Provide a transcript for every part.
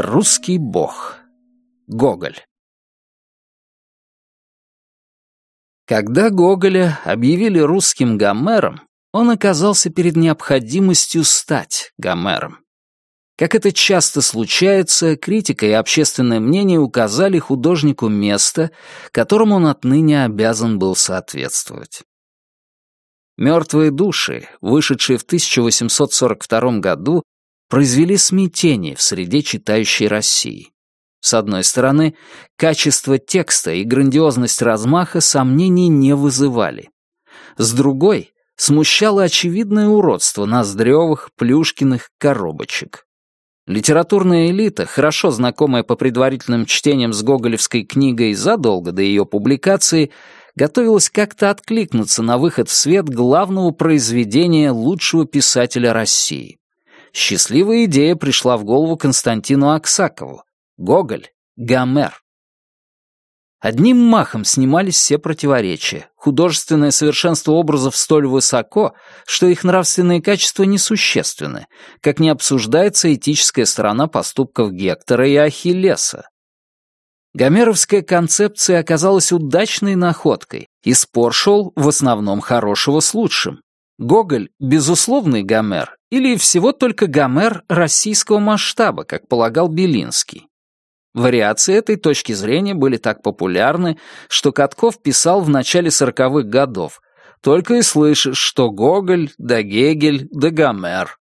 Русский бог. Гоголь. Когда Гоголя объявили русским Гомером, он оказался перед необходимостью стать Гомером. Как это часто случается, критика и общественное мнение указали художнику место, которому он отныне обязан был соответствовать. «Мертвые души», вышедшие в 1842 году, произвели смятение в среде читающей России. С одной стороны, качество текста и грандиозность размаха сомнений не вызывали. С другой, смущало очевидное уродство ноздревых, плюшкиных коробочек. Литературная элита, хорошо знакомая по предварительным чтениям с гоголевской книгой задолго до ее публикации, готовилась как-то откликнуться на выход в свет главного произведения лучшего писателя России. Счастливая идея пришла в голову Константину Аксакову. Гоголь, Гомер. Одним махом снимались все противоречия. Художественное совершенство образов столь высоко, что их нравственные качества несущественны, как не обсуждается этическая сторона поступков Гектора и Ахиллеса. Гомеровская концепция оказалась удачной находкой, и спор шел в основном хорошего с лучшим. Гоголь — безусловный Гомер или всего только Гомер российского масштаба, как полагал Белинский. Вариации этой точки зрения были так популярны, что Катков писал в начале сороковых годов «Только и слышишь, что Гоголь, да Гегель, да Гомер».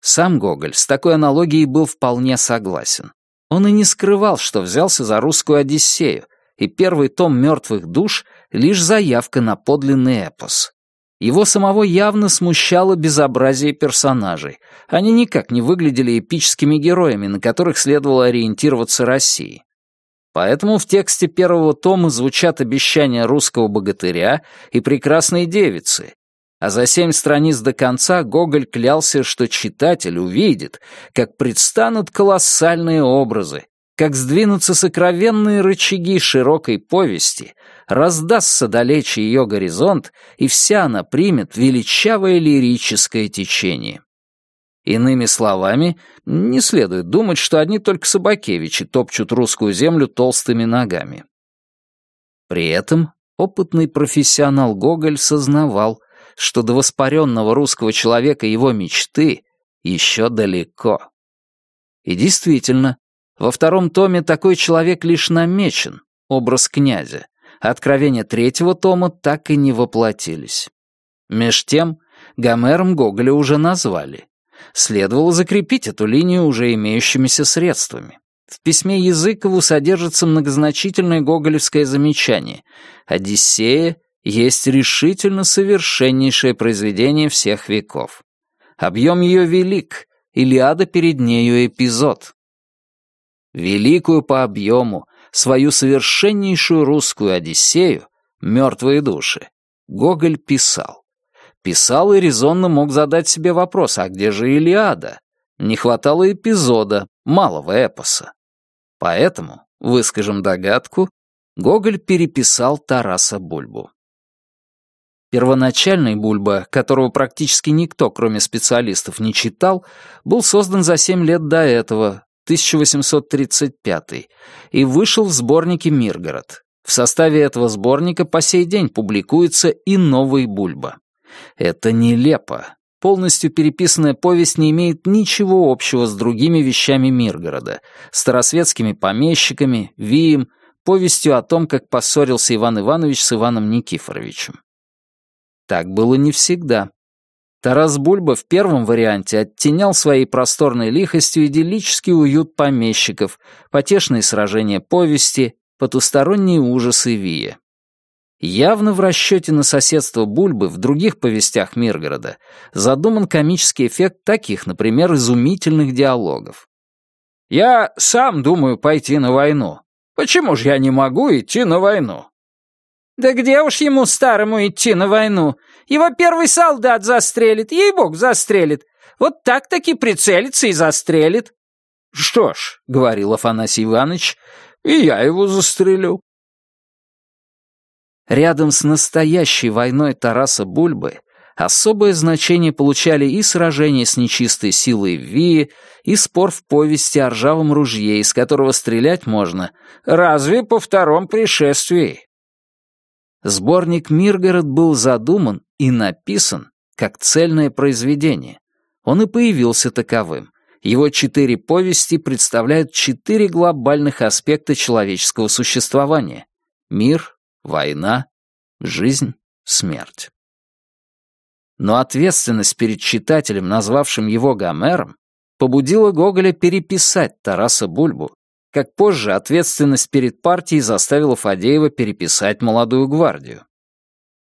Сам Гоголь с такой аналогией был вполне согласен. Он и не скрывал, что взялся за русскую Одиссею, и первый том «Мертвых душ» — лишь заявка на подлинный эпос. Его самого явно смущало безобразие персонажей. Они никак не выглядели эпическими героями, на которых следовало ориентироваться России. Поэтому в тексте первого тома звучат обещания русского богатыря и прекрасной девицы, а за семь страниц до конца Гоголь клялся, что читатель увидит, как предстанут колоссальные образы, как сдвинутся сокровенные рычаги широкой повести, раздастся далече ее горизонт, и вся она примет величавое лирическое течение. Иными словами, не следует думать, что одни только Собакевичи топчут русскую землю толстыми ногами. При этом опытный профессионал Гоголь сознавал, что до воспаренного русского человека его мечты еще далеко. И действительно, во втором томе такой человек лишь намечен, образ князя. Откровения третьего тома так и не воплотились. Меж тем, Гомером Гоголя уже назвали. Следовало закрепить эту линию уже имеющимися средствами. В письме Языкову содержится многозначительное гоголевское замечание. «Одиссея есть решительно совершеннейшее произведение всех веков. Объем ее велик, Илиада перед нею эпизод великую по объему, свою совершеннейшую русскую Одиссею, «Мертвые души», Гоголь писал. Писал и резонно мог задать себе вопрос, а где же Илиада? Не хватало эпизода, малого эпоса. Поэтому, выскажем догадку, Гоголь переписал Тараса Бульбу. Первоначальный Бульба, которого практически никто, кроме специалистов, не читал, был создан за семь лет до этого, 1835, и вышел в сборнике «Миргород». В составе этого сборника по сей день публикуется и новый Бульба. Это нелепо. Полностью переписанная повесть не имеет ничего общего с другими вещами Миргорода, старосветскими помещиками, Вием, повестью о том, как поссорился Иван Иванович с Иваном Никифоровичем. Так было не всегда. Тарас Бульба в первом варианте оттенял своей просторной лихостью идиллический уют помещиков, потешные сражения повести, потусторонние ужасы Вия. Явно в расчете на соседство Бульбы в других повестях Миргорода задуман комический эффект таких, например, изумительных диалогов. «Я сам думаю пойти на войну. Почему же я не могу идти на войну?» «Да где уж ему старому идти на войну? Его первый солдат застрелит, ей-бог, застрелит. Вот так-таки прицелится и застрелит». «Что ж», — говорил Афанасий Иванович, — «и я его застрелю». Рядом с настоящей войной Тараса Бульбы Особое значение получали и сражения с нечистой силой в Вии, и спор в повести о ржавом ружье, из которого стрелять можно, разве по втором пришествии. Сборник «Миргород» был задуман и написан как цельное произведение. Он и появился таковым. Его четыре повести представляют четыре глобальных аспекта человеческого существования — мир, война, жизнь, смерть. Но ответственность перед читателем, назвавшим его Гомером, побудила Гоголя переписать Тараса Бульбу, как позже ответственность перед партией заставила Фадеева переписать «Молодую гвардию».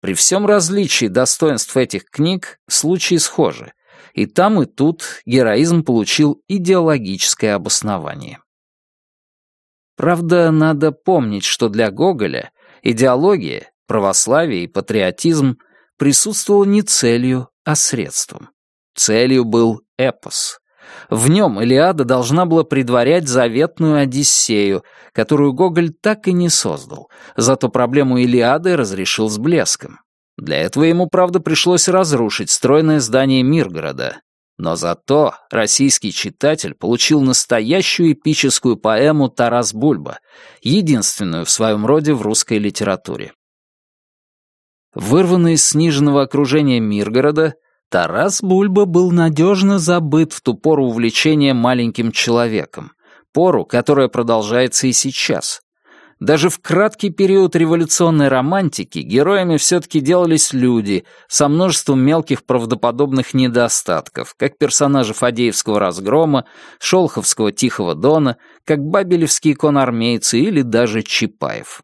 При всем различии достоинств этих книг случаи схожи, и там и тут героизм получил идеологическое обоснование. Правда, надо помнить, что для Гоголя идеология, православие и патриотизм присутствовал не целью, а средством. Целью был эпос. В нем Илиада должна была предварять заветную Одиссею, которую Гоголь так и не создал, зато проблему Илиады разрешил с блеском. Для этого ему, правда, пришлось разрушить стройное здание Миргорода. Но зато российский читатель получил настоящую эпическую поэму «Тарас Бульба», единственную в своем роде в русской литературе. Вырванный из сниженного окружения Миргорода, Тарас Бульба был надежно забыт в ту пору увлечения маленьким человеком, пору, которая продолжается и сейчас. Даже в краткий период революционной романтики героями все-таки делались люди со множеством мелких правдоподобных недостатков, как персонажи Фадеевского разгрома, Шолховского Тихого Дона, как бабелевские конармейцы или даже Чапаев.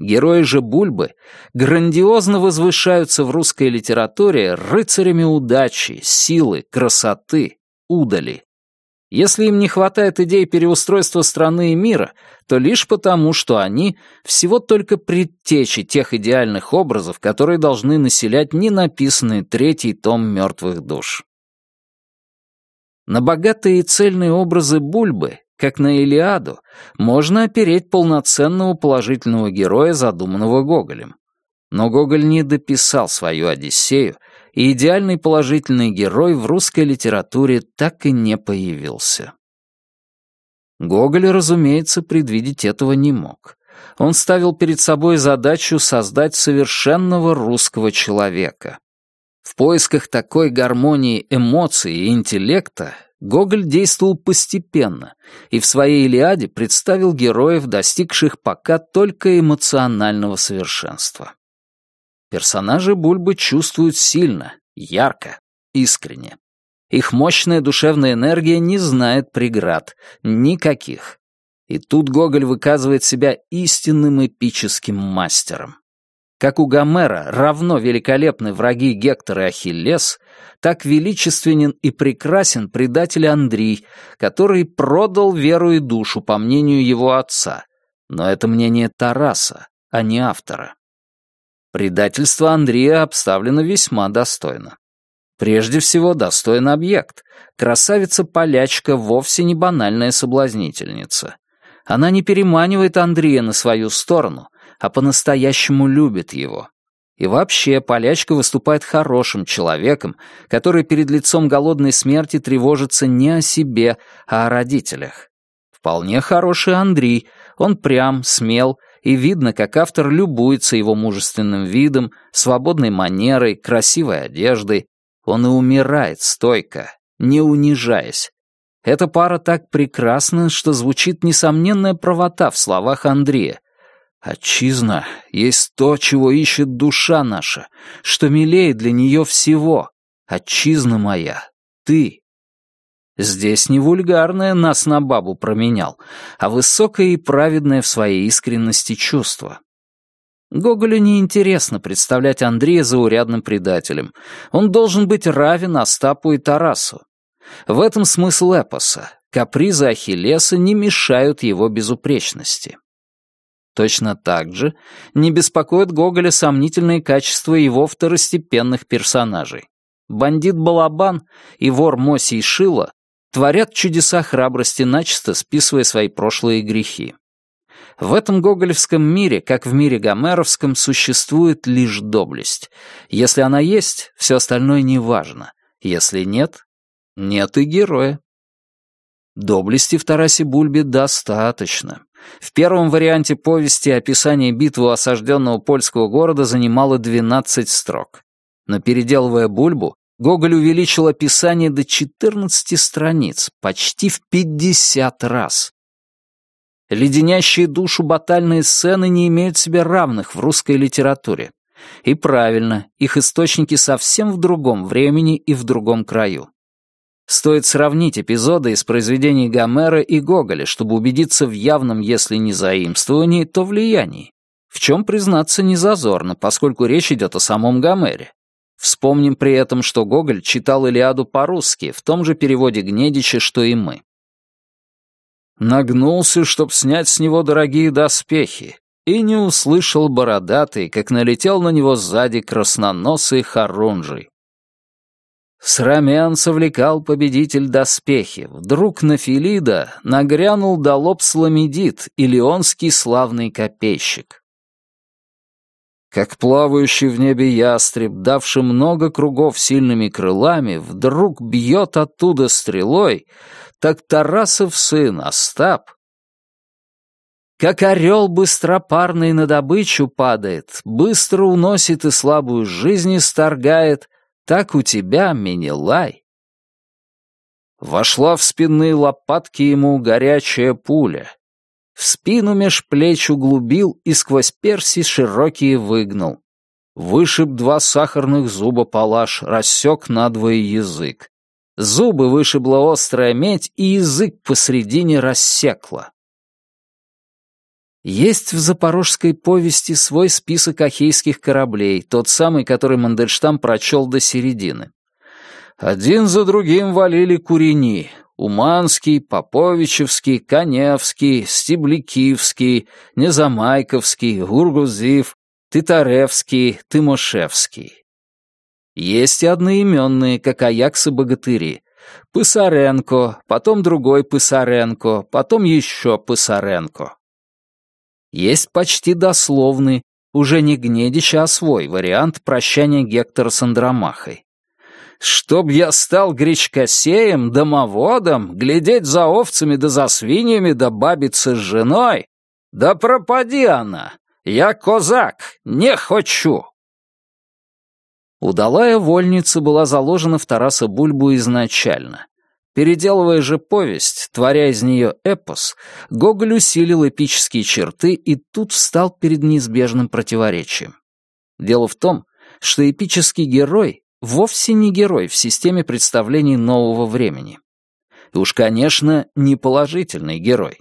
Герои же Бульбы грандиозно возвышаются в русской литературе рыцарями удачи, силы, красоты, удали. Если им не хватает идей переустройства страны и мира, то лишь потому, что они всего только предтечи тех идеальных образов, которые должны населять ненаписанный третий том «Мертвых душ». На богатые и цельные образы Бульбы как на Илиаду, можно опереть полноценного положительного героя, задуманного Гоголем. Но Гоголь не дописал свою «Одиссею», и идеальный положительный герой в русской литературе так и не появился. Гоголь, разумеется, предвидеть этого не мог. Он ставил перед собой задачу создать совершенного русского человека. В поисках такой гармонии эмоций и интеллекта Гоголь действовал постепенно и в своей «Илиаде» представил героев, достигших пока только эмоционального совершенства. Персонажи Бульбы чувствуют сильно, ярко, искренне. Их мощная душевная энергия не знает преград, никаких. И тут Гоголь выказывает себя истинным эпическим мастером. Как у Гомера равно великолепны враги Гектор и Ахиллес, так величественен и прекрасен предатель Андрей, который продал веру и душу, по мнению его отца. Но это мнение Тараса, а не автора. Предательство Андрея обставлено весьма достойно. Прежде всего, достоин объект. Красавица-полячка вовсе не банальная соблазнительница. Она не переманивает Андрея на свою сторону, а по-настоящему любит его. И вообще, полячка выступает хорошим человеком, который перед лицом голодной смерти тревожится не о себе, а о родителях. Вполне хороший Андрей, он прям, смел, и видно, как автор любуется его мужественным видом, свободной манерой, красивой одеждой. Он и умирает стойко, не унижаясь. Эта пара так прекрасна, что звучит несомненная правота в словах Андрея, Отчизна есть то, чего ищет душа наша, что милее для нее всего. Отчизна моя, ты. Здесь не вульгарное нас на бабу променял, а высокое и праведное в своей искренности чувство. Гоголю неинтересно представлять Андрея заурядным предателем. Он должен быть равен Остапу и Тарасу. В этом смысл эпоса. Капризы Ахиллеса не мешают его безупречности. Точно так же не беспокоит Гоголя сомнительные качества его второстепенных персонажей. Бандит Балабан и вор Мосий Шила творят чудеса храбрости, начисто списывая свои прошлые грехи. В этом гоголевском мире, как в мире гомеровском, существует лишь доблесть. Если она есть, все остальное не важно. Если нет, нет и героя. Доблести в Тарасе Бульбе достаточно. В первом варианте повести описание битвы осажденного польского города занимало 12 строк. Но переделывая Бульбу, Гоголь увеличил описание до 14 страниц, почти в 50 раз. Леденящие душу батальные сцены не имеют себе равных в русской литературе. И правильно, их источники совсем в другом времени и в другом краю. Стоит сравнить эпизоды из произведений Гомера и Гоголя, чтобы убедиться в явном, если не заимствовании, то влиянии. В чем признаться не зазорно, поскольку речь идет о самом Гомере. Вспомним при этом, что Гоголь читал Илиаду по-русски, в том же переводе Гнедича, что и мы. Нагнулся, чтоб снять с него дорогие доспехи, и не услышал бородатый, как налетел на него сзади красноносый хорунжий. С рамен совлекал победитель доспехи. Вдруг на Филида нагрянул долоб Сламедит, илионский славный копейщик. Как плавающий в небе ястреб, давший много кругов сильными крылами, вдруг бьет оттуда стрелой, так Тарасов сын Остап как орел быстропарный на добычу падает, быстро уносит и слабую жизнь исторгает, так у тебя, Менелай. Вошла в спинные лопатки ему горячая пуля. В спину меж плеч углубил и сквозь перси широкие выгнал. Вышиб два сахарных зуба палаш, рассек надвое язык. Зубы вышибла острая медь, и язык посредине рассекла. Есть в запорожской повести свой список ахейских кораблей, тот самый, который Мандельштам прочел до середины. Один за другим валили курени. Уманский, Поповичевский, Коневский, Стебликивский, Незамайковский, Гургузив, Титаревский, Тимошевский. Есть и одноименные, как Аяксы-богатыри. Пысаренко, потом другой Пысаренко, потом еще Пысаренко. Есть почти дословный, уже не Гнедича, а свой вариант прощания Гектора с Андромахой. «Чтоб я стал гречкосеем, домоводом, глядеть за овцами да за свиньями да бабиться с женой? Да пропади она! Я козак, не хочу!» Удалая вольница была заложена в Тараса Бульбу изначально. Переделывая же повесть, творя из нее эпос, Гоголь усилил эпические черты и тут встал перед неизбежным противоречием. Дело в том, что эпический герой вовсе не герой в системе представлений нового времени. И уж, конечно, не положительный герой.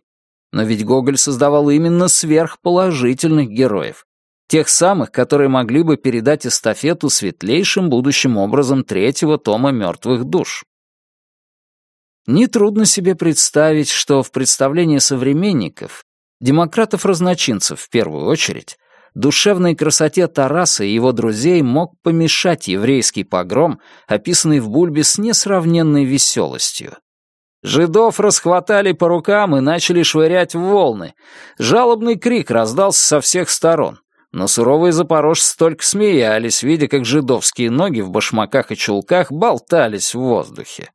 Но ведь Гоголь создавал именно сверхположительных героев, тех самых, которые могли бы передать эстафету светлейшим будущим образом третьего тома «Мертвых душ». Нетрудно себе представить, что в представлении современников, демократов-разночинцев в первую очередь, душевной красоте Тараса и его друзей мог помешать еврейский погром, описанный в Бульбе с несравненной веселостью. Жидов расхватали по рукам и начали швырять в волны. Жалобный крик раздался со всех сторон. Но суровые запорожцы только смеялись, видя, как жидовские ноги в башмаках и чулках болтались в воздухе.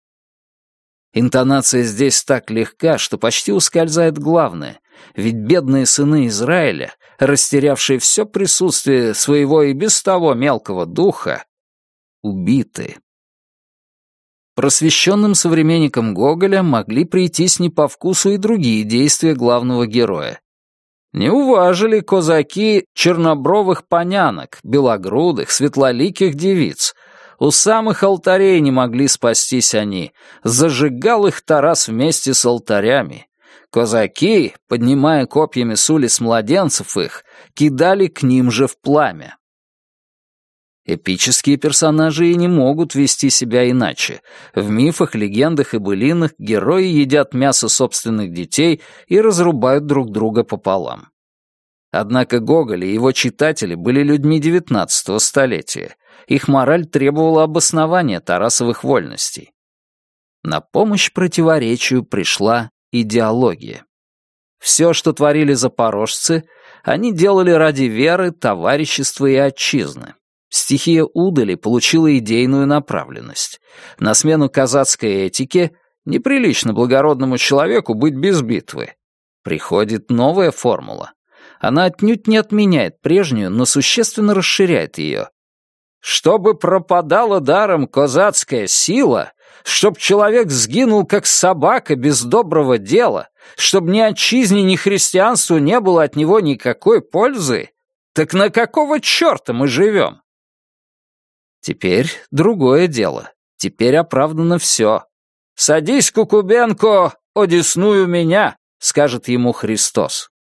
Интонация здесь так легка, что почти ускользает главное, ведь бедные сыны Израиля, растерявшие все присутствие своего и без того мелкого духа, убиты. Просвещенным современникам Гоголя могли прийтись не по вкусу и другие действия главного героя. Не уважили казаки чернобровых понянок, белогрудых, светлоликих девиц, у самых алтарей не могли спастись они. Зажигал их Тарас вместе с алтарями. Казаки, поднимая копьями с улиц младенцев их, кидали к ним же в пламя. Эпические персонажи и не могут вести себя иначе. В мифах, легендах и былинах герои едят мясо собственных детей и разрубают друг друга пополам. Однако Гоголь и его читатели были людьми XIX столетия, их мораль требовала обоснования Тарасовых вольностей. На помощь противоречию пришла идеология. Все, что творили запорожцы, они делали ради веры, товарищества и отчизны. Стихия удали получила идейную направленность. На смену казацкой этике неприлично благородному человеку быть без битвы. Приходит новая формула. Она отнюдь не отменяет прежнюю, но существенно расширяет ее. Чтобы пропадала даром козацкая сила, чтоб человек сгинул, как собака, без доброго дела, чтоб ни отчизне, ни христианству не было от него никакой пользы, так на какого черта мы живем? Теперь другое дело. Теперь оправдано все. «Садись, Кукубенко, одесную меня», — скажет ему Христос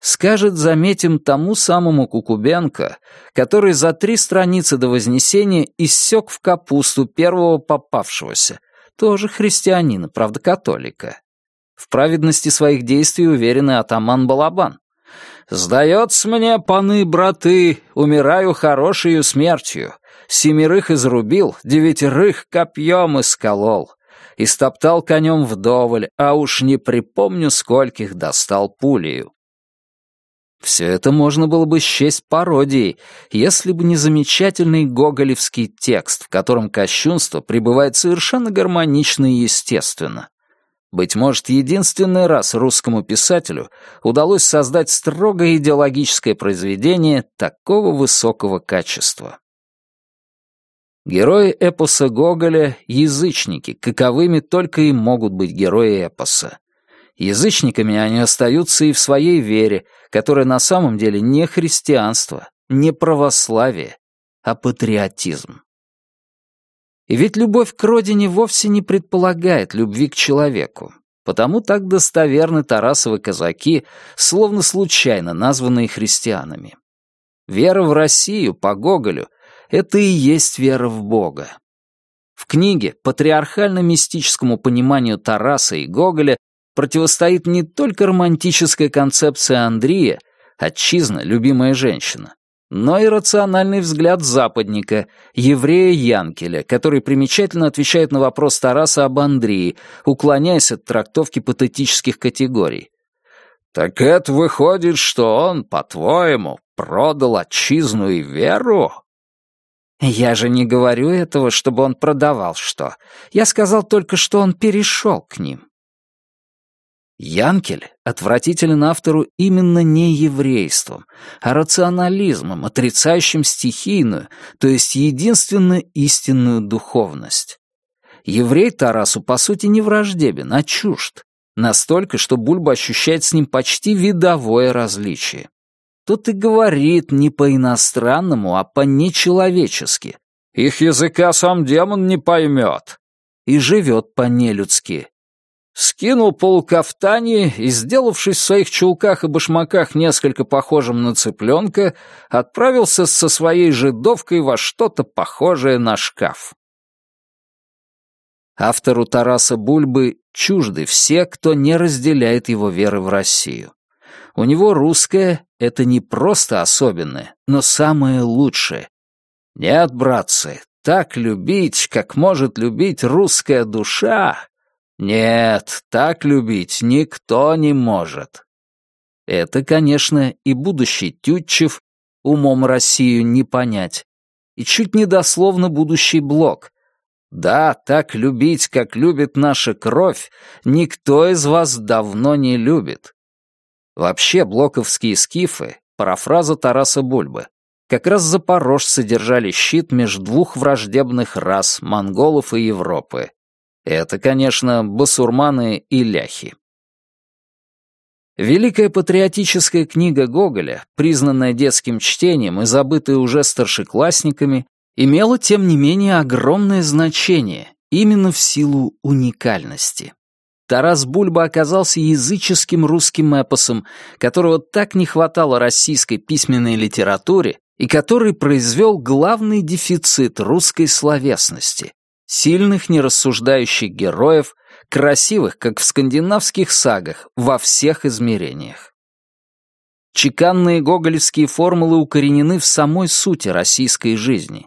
скажет, заметим, тому самому Кукубенко, который за три страницы до Вознесения иссек в капусту первого попавшегося, тоже христианина, правда католика. В праведности своих действий уверенный атаман Балабан. «Сдается мне, паны, браты, умираю хорошею смертью. Семерых изрубил, девятерых копьем исколол. Истоптал конем вдоволь, а уж не припомню, скольких достал пулею. Все это можно было бы счесть пародией, если бы не замечательный гоголевский текст, в котором кощунство пребывает совершенно гармонично и естественно. Быть может, единственный раз русскому писателю удалось создать строгое идеологическое произведение такого высокого качества. Герои эпоса Гоголя — язычники, каковыми только и могут быть герои эпоса. Язычниками они остаются и в своей вере, которая на самом деле не христианство, не православие, а патриотизм. И ведь любовь к родине вовсе не предполагает любви к человеку, потому так достоверны Тарасовы казаки, словно случайно названные христианами. Вера в Россию по Гоголю — это и есть вера в Бога. В книге патриархально-мистическому пониманию Тараса и Гоголя противостоит не только романтическая концепция Андрея, отчизна, любимая женщина, но и рациональный взгляд западника, еврея Янкеля, который примечательно отвечает на вопрос Тараса об Андрии, уклоняясь от трактовки патетических категорий. «Так это выходит, что он, по-твоему, продал отчизну и веру?» «Я же не говорю этого, чтобы он продавал что. Я сказал только, что он перешел к ним. Янкель отвратителен автору именно не еврейством, а рационализмом, отрицающим стихийную, то есть единственно истинную духовность. Еврей Тарасу, по сути, не враждебен, а чужд. Настолько, что Бульба ощущает с ним почти видовое различие. Тут и говорит не по-иностранному, а по-нечеловечески. Их языка сам демон не поймет. И живет по-нелюдски, скинул полукафтани и, сделавшись в своих чулках и башмаках несколько похожим на цыпленка, отправился со своей жидовкой во что-то похожее на шкаф. Автору Тараса Бульбы чужды все, кто не разделяет его веры в Россию. У него русское — это не просто особенное, но самое лучшее. Нет, братцы, так любить, как может любить русская душа, нет, так любить никто не может. Это, конечно, и будущий Тютчев умом Россию не понять. И чуть не дословно будущий Блок. Да, так любить, как любит наша кровь, никто из вас давно не любит. Вообще, блоковские скифы, парафраза Тараса Бульбы, как раз запорожцы держали щит между двух враждебных рас, монголов и Европы. Это, конечно, басурманы и ляхи. Великая патриотическая книга Гоголя, признанная детским чтением и забытая уже старшеклассниками, имела, тем не менее, огромное значение, именно в силу уникальности. Тарас Бульба оказался языческим русским эпосом, которого так не хватало российской письменной литературе и который произвел главный дефицит русской словесности Сильных, нерассуждающих героев, красивых, как в скандинавских сагах, во всех измерениях. Чеканные гоголевские формулы укоренены в самой сути российской жизни.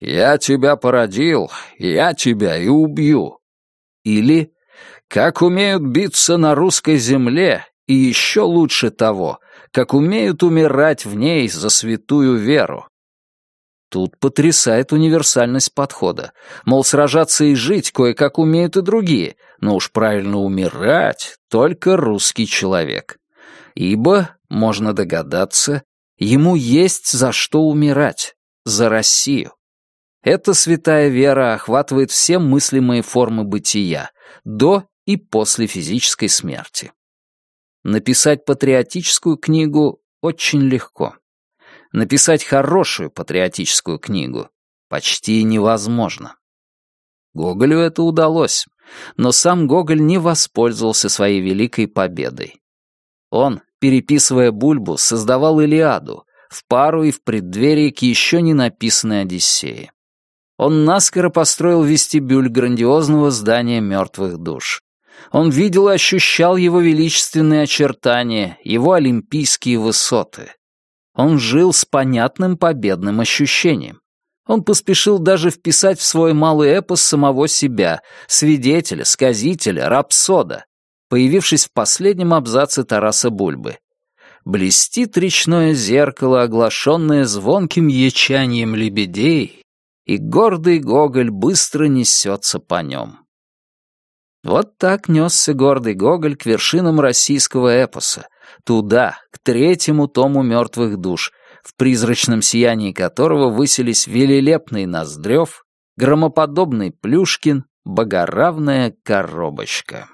«Я тебя породил, я тебя и убью». Или Как умеют биться на русской земле, и еще лучше того, как умеют умирать в ней за святую веру. Тут потрясает универсальность подхода. Мол, сражаться и жить кое-как умеют и другие, но уж правильно умирать только русский человек. Ибо, можно догадаться, ему есть за что умирать, за Россию. Эта святая вера охватывает все мыслимые формы бытия, до и после физической смерти. Написать патриотическую книгу очень легко. Написать хорошую патриотическую книгу почти невозможно. Гоголю это удалось, но сам Гоголь не воспользовался своей великой победой. Он, переписывая Бульбу, создавал Илиаду, в пару и в преддверии к еще не написанной Одиссее. Он наскоро построил вестибюль грандиозного здания мертвых душ. Он видел и ощущал его величественные очертания, его олимпийские высоты. Он жил с понятным победным ощущением. Он поспешил даже вписать в свой малый эпос самого себя, свидетеля, сказителя, рапсода, появившись в последнем абзаце Тараса Бульбы. Блестит речное зеркало, оглашенное звонким ячанием лебедей, и гордый Гоголь быстро несется по нем. Вот так несся гордый Гоголь к вершинам российского эпоса, туда, к третьему тому мертвых душ, в призрачном сиянии которого высились велелепный Ноздрев, громоподобный Плюшкин, богоравная коробочка.